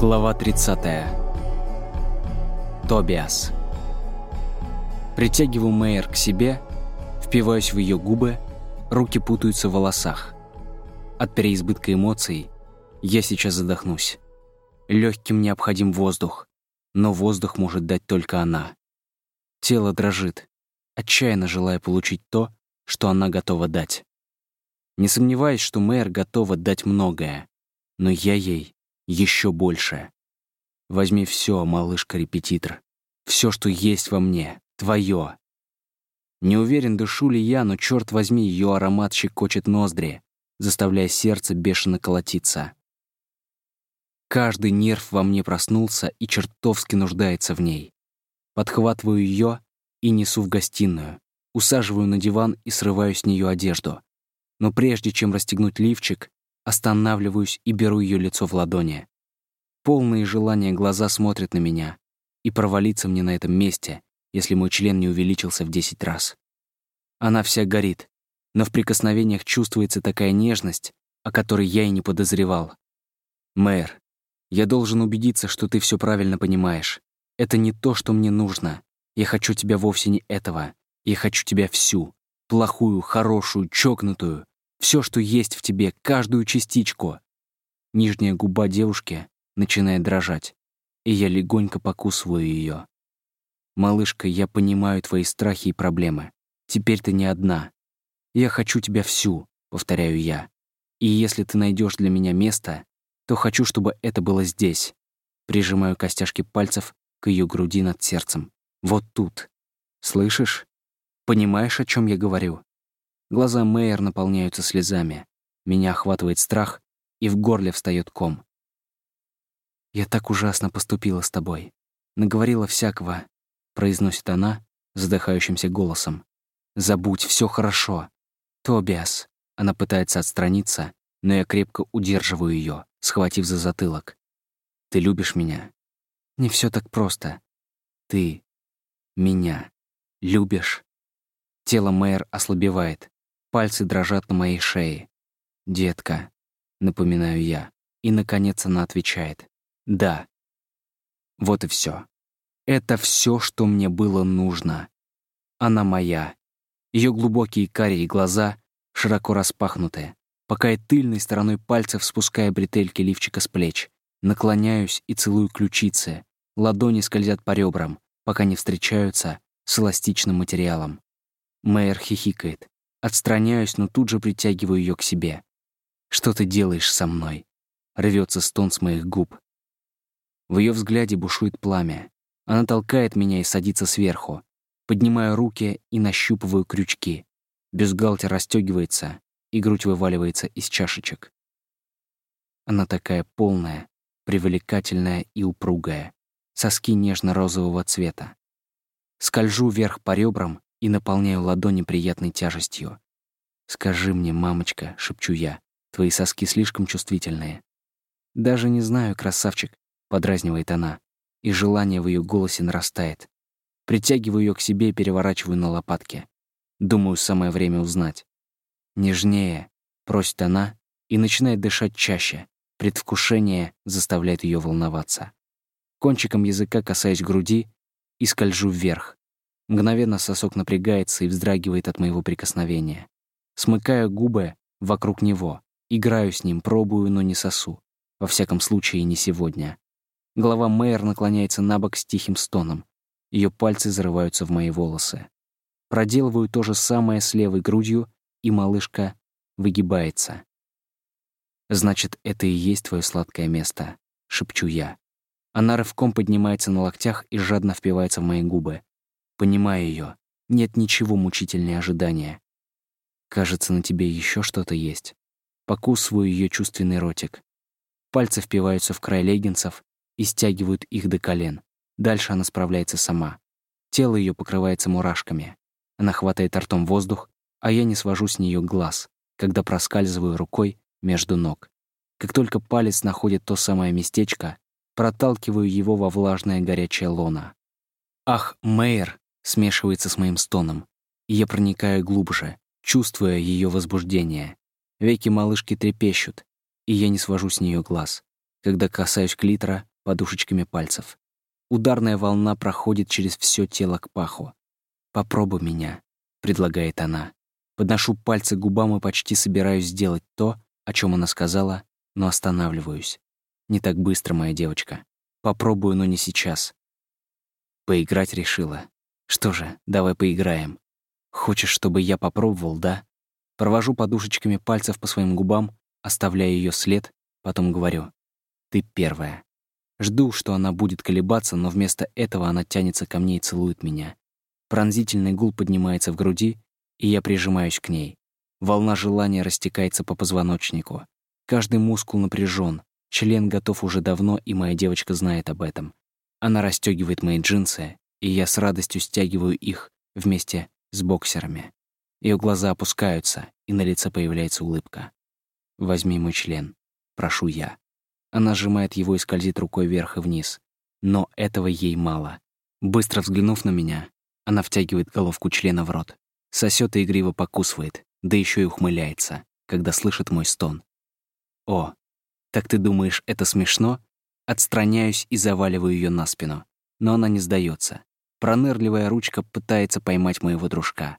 Глава 30. Тобиас. Притягиваю Мэйр к себе, впиваюсь в ее губы, руки путаются в волосах. От переизбытка эмоций я сейчас задохнусь. Легким необходим воздух, но воздух может дать только она. Тело дрожит, отчаянно желая получить то, что она готова дать. Не сомневаюсь, что Мэйр готова дать многое, но я ей еще больше. Возьми все, малышка-репетитор. Все, что есть во мне, твое. Не уверен, дышу ли я, но, черт возьми, ее аромат щекочет ноздри, заставляя сердце бешено колотиться. Каждый нерв во мне проснулся и чертовски нуждается в ней. Подхватываю ее и несу в гостиную, усаживаю на диван и срываю с нее одежду. Но прежде чем расстегнуть лифчик, Останавливаюсь и беру ее лицо в ладони. Полные желания глаза смотрят на меня. И провалиться мне на этом месте, если мой член не увеличился в 10 раз. Она вся горит, но в прикосновениях чувствуется такая нежность, о которой я и не подозревал. Мэр, я должен убедиться, что ты все правильно понимаешь. Это не то, что мне нужно. Я хочу тебя вовсе не этого. Я хочу тебя всю. Плохую, хорошую, чокнутую. Все, что есть в тебе, каждую частичку. Нижняя губа девушки начинает дрожать, и я легонько покусываю ее. «Малышка, я понимаю твои страхи и проблемы. Теперь ты не одна. Я хочу тебя всю», — повторяю я. «И если ты найдешь для меня место, то хочу, чтобы это было здесь». Прижимаю костяшки пальцев к ее груди над сердцем. Вот тут. Слышишь? Понимаешь, о чем я говорю? Глаза Мэйер наполняются слезами. Меня охватывает страх, и в горле встает ком. «Я так ужасно поступила с тобой. Наговорила всякого», — произносит она задыхающимся голосом. «Забудь, все хорошо. Тобиас». Она пытается отстраниться, но я крепко удерживаю ее, схватив за затылок. «Ты любишь меня?» «Не все так просто. Ты меня любишь?» Тело Мэйр ослабевает. Пальцы дрожат на моей шее. «Детка», — напоминаю я. И, наконец, она отвечает. «Да». Вот и все. Это все, что мне было нужно. Она моя. Ее глубокие карие глаза широко распахнуты, пока я тыльной стороной пальцев спуская бретельки лифчика с плеч. Наклоняюсь и целую ключицы. Ладони скользят по ребрам, пока не встречаются с эластичным материалом. Мэйр хихикает. Отстраняюсь, но тут же притягиваю ее к себе. «Что ты делаешь со мной?» Рвется стон с моих губ. В ее взгляде бушует пламя. Она толкает меня и садится сверху. Поднимаю руки и нащупываю крючки. Бюстгальтер расстегивается, и грудь вываливается из чашечек. Она такая полная, привлекательная и упругая. Соски нежно-розового цвета. Скольжу вверх по ребрам и наполняю ладони приятной тяжестью. «Скажи мне, мамочка», — шепчу я, — «твои соски слишком чувствительные». «Даже не знаю, красавчик», — подразнивает она, и желание в ее голосе нарастает. Притягиваю ее к себе и переворачиваю на лопатки. Думаю, самое время узнать. «Нежнее», — просит она и начинает дышать чаще. Предвкушение заставляет ее волноваться. Кончиком языка касаюсь груди и скольжу вверх. Мгновенно сосок напрягается и вздрагивает от моего прикосновения. Смыкаю губы вокруг него, играю с ним, пробую, но не сосу. Во всяком случае, не сегодня. Голова Мэйр наклоняется на бок с тихим стоном. Ее пальцы зарываются в мои волосы. Проделываю то же самое с левой грудью, и малышка выгибается. «Значит, это и есть твое сладкое место», — шепчу я. Она рывком поднимается на локтях и жадно впивается в мои губы. Понимаю ее. Нет ничего мучительнее ожидания. Кажется, на тебе еще что-то есть. Покусываю ее чувственный ротик. Пальцы впиваются в край леггинсов и стягивают их до колен. Дальше она справляется сама. Тело ее покрывается мурашками. Она хватает ртом воздух, а я не свожу с нее глаз, когда проскальзываю рукой между ног. Как только палец находит то самое местечко, проталкиваю его во влажное горячее лоно. «Ах, Мэйр!» Смешивается с моим стоном, и я проникаю глубже, чувствуя ее возбуждение. Веки малышки трепещут, и я не свожу с нее глаз. Когда касаюсь клитора, подушечками пальцев. Ударная волна проходит через все тело к паху. «Попробуй меня», — предлагает она. Подношу пальцы к губам и почти собираюсь сделать то, о чем она сказала, но останавливаюсь. Не так быстро, моя девочка. Попробую, но не сейчас. Поиграть решила. Что же, давай поиграем. Хочешь, чтобы я попробовал, да? Провожу подушечками пальцев по своим губам, оставляя ее след, потом говорю. Ты первая. Жду, что она будет колебаться, но вместо этого она тянется ко мне и целует меня. Пронзительный гул поднимается в груди, и я прижимаюсь к ней. Волна желания растекается по позвоночнику. Каждый мускул напряжен, член готов уже давно, и моя девочка знает об этом. Она расстегивает мои джинсы, и я с радостью стягиваю их вместе с боксерами. Ее глаза опускаются, и на лице появляется улыбка. «Возьми мой член», — прошу я. Она сжимает его и скользит рукой вверх и вниз. Но этого ей мало. Быстро взглянув на меня, она втягивает головку члена в рот, сосет и игриво покусывает, да еще и ухмыляется, когда слышит мой стон. «О, так ты думаешь, это смешно?» Отстраняюсь и заваливаю ее на спину. Но она не сдается. Пронырливая ручка пытается поймать моего дружка.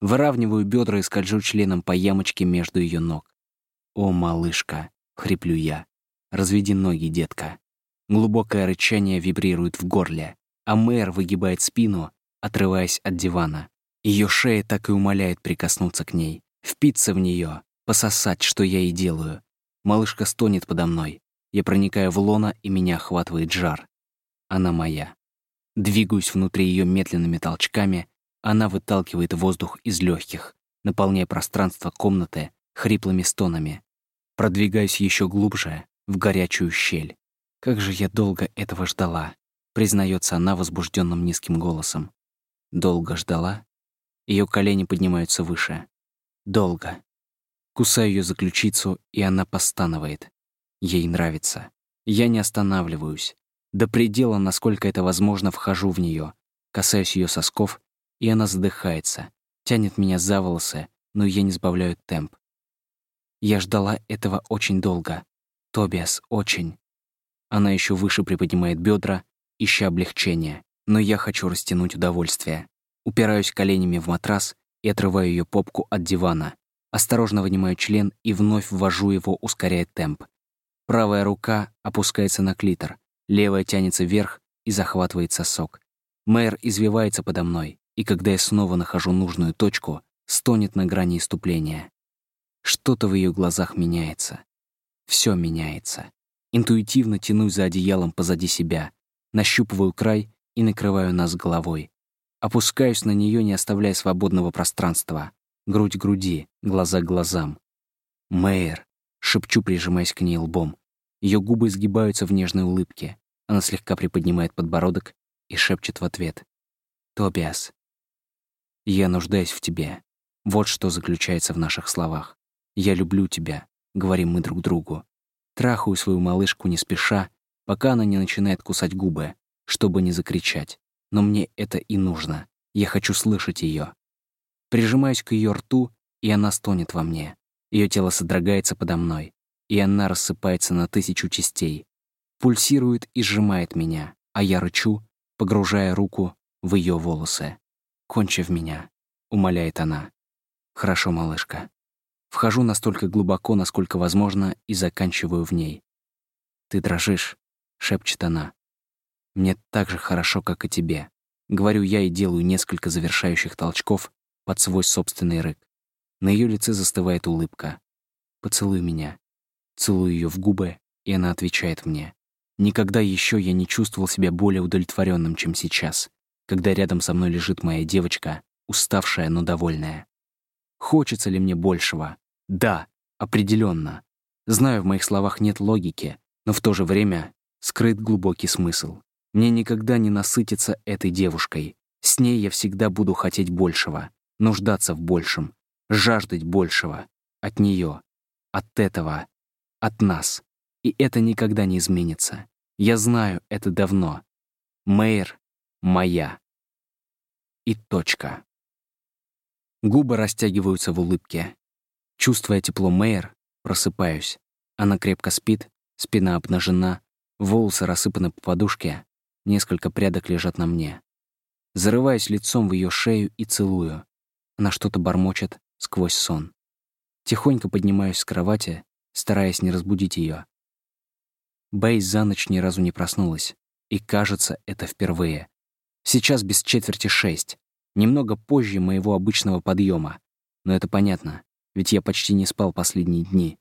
Выравниваю бедра и скольжу членом по ямочке между ее ног. «О, малышка!» — хриплю я. «Разведи ноги, детка». Глубокое рычание вибрирует в горле, а мэр выгибает спину, отрываясь от дивана. Ее шея так и умоляет прикоснуться к ней, впиться в нее, пососать, что я и делаю. Малышка стонет подо мной. Я проникаю в лона, и меня охватывает жар. Она моя. Двигаюсь внутри ее медленными толчками, она выталкивает воздух из легких, наполняя пространство комнаты хриплыми стонами. Продвигаюсь еще глубже, в горячую щель. Как же я долго этого ждала, признается она возбужденным низким голосом. Долго ждала? Ее колени поднимаются выше. Долго. Кусаю ее за ключицу, и она постанывает. Ей нравится. Я не останавливаюсь. До предела, насколько это возможно, вхожу в нее, касаюсь ее сосков, и она задыхается, тянет меня за волосы, но я не сбавляю темп. Я ждала этого очень долго. Тобиас, очень. Она еще выше приподнимает бедра, ища облегчения, но я хочу растянуть удовольствие. Упираюсь коленями в матрас и отрываю ее попку от дивана, Осторожно вынимаю член и вновь ввожу его, ускоряя темп. Правая рука опускается на клитор, левая тянется вверх и захватывает сосок. Мэр извивается подо мной, и когда я снова нахожу нужную точку, стонет на грани иступления. Что-то в ее глазах меняется. Все меняется. Интуитивно тянусь за одеялом позади себя, нащупываю край и накрываю нас головой. Опускаюсь на нее, не оставляя свободного пространства грудь груди, глаза к глазам. «Мэйр!» — шепчу, прижимаясь к ней лбом. Ее губы сгибаются в нежной улыбке. Она слегка приподнимает подбородок и шепчет в ответ. «Тобиас, я нуждаюсь в тебе. Вот что заключается в наших словах. Я люблю тебя», — говорим мы друг другу. Трахаю свою малышку не спеша, пока она не начинает кусать губы, чтобы не закричать. Но мне это и нужно. Я хочу слышать ее. Прижимаюсь к ее рту, и она стонет во мне. Ее тело содрогается подо мной, и она рассыпается на тысячу частей. Пульсирует и сжимает меня, а я рычу, погружая руку в ее волосы. «Кончи в меня», — умоляет она. «Хорошо, малышка». Вхожу настолько глубоко, насколько возможно, и заканчиваю в ней. «Ты дрожишь», — шепчет она. «Мне так же хорошо, как и тебе». Говорю я и делаю несколько завершающих толчков, под свой собственный рык. На ее лице застывает улыбка. «Поцелуй меня». Целую ее в губы, и она отвечает мне. Никогда еще я не чувствовал себя более удовлетворенным, чем сейчас, когда рядом со мной лежит моя девочка, уставшая, но довольная. Хочется ли мне большего? Да, определенно. Знаю, в моих словах нет логики, но в то же время скрыт глубокий смысл. Мне никогда не насытиться этой девушкой. С ней я всегда буду хотеть большего нуждаться в большем, жаждать большего. От нее, от этого, от нас. И это никогда не изменится. Я знаю это давно. Мэйр моя. И точка. Губы растягиваются в улыбке. Чувствуя тепло Мэйр, просыпаюсь. Она крепко спит, спина обнажена, Волосы рассыпаны по подушке, несколько прядок лежат на мне. Зарываюсь лицом в ее шею и целую. Она что-то бормочет сквозь сон. Тихонько поднимаюсь с кровати, стараясь не разбудить ее. Бейс за ночь ни разу не проснулась. И кажется, это впервые. Сейчас без четверти шесть. Немного позже моего обычного подъема. Но это понятно, ведь я почти не спал последние дни.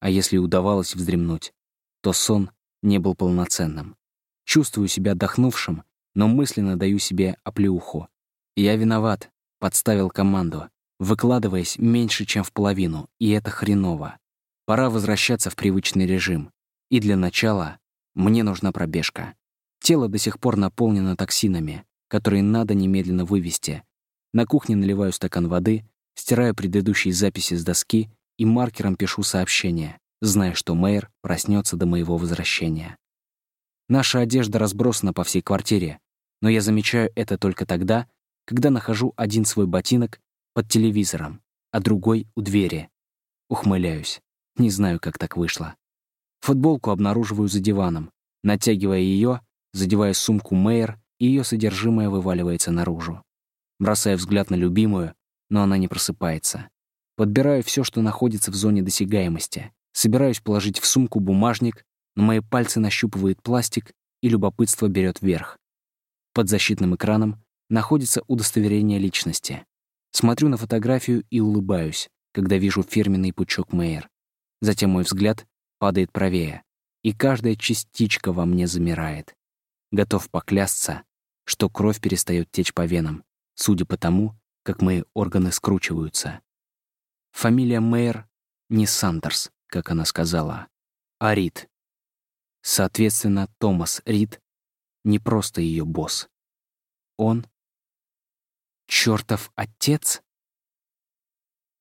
А если удавалось вздремнуть, то сон не был полноценным. Чувствую себя отдохнувшим, но мысленно даю себе оплеуху. Я виноват, подставил команду, выкладываясь меньше, чем в половину, и это хреново. Пора возвращаться в привычный режим. И для начала мне нужна пробежка. Тело до сих пор наполнено токсинами, которые надо немедленно вывести. На кухне наливаю стакан воды, стираю предыдущие записи с доски и маркером пишу сообщение, зная, что мэр проснется до моего возвращения. Наша одежда разбросана по всей квартире, но я замечаю это только тогда, когда нахожу один свой ботинок под телевизором, а другой у двери. Ухмыляюсь. Не знаю, как так вышло. Футболку обнаруживаю за диваном. Натягивая ее, задевая сумку Мэйр, ее содержимое вываливается наружу. Бросаю взгляд на любимую, но она не просыпается. Подбираю все, что находится в зоне досягаемости. Собираюсь положить в сумку бумажник, но мои пальцы нащупывают пластик, и любопытство берет верх. Под защитным экраном находится удостоверение личности. Смотрю на фотографию и улыбаюсь, когда вижу фирменный пучок Мэйр. Затем мой взгляд падает правее, и каждая частичка во мне замирает. Готов поклясться, что кровь перестает течь по венам, судя по тому, как мои органы скручиваются. Фамилия Мэйр не Сандерс, как она сказала, а Рид. Соответственно, Томас Рид не просто ее босс. Он — чертов отец?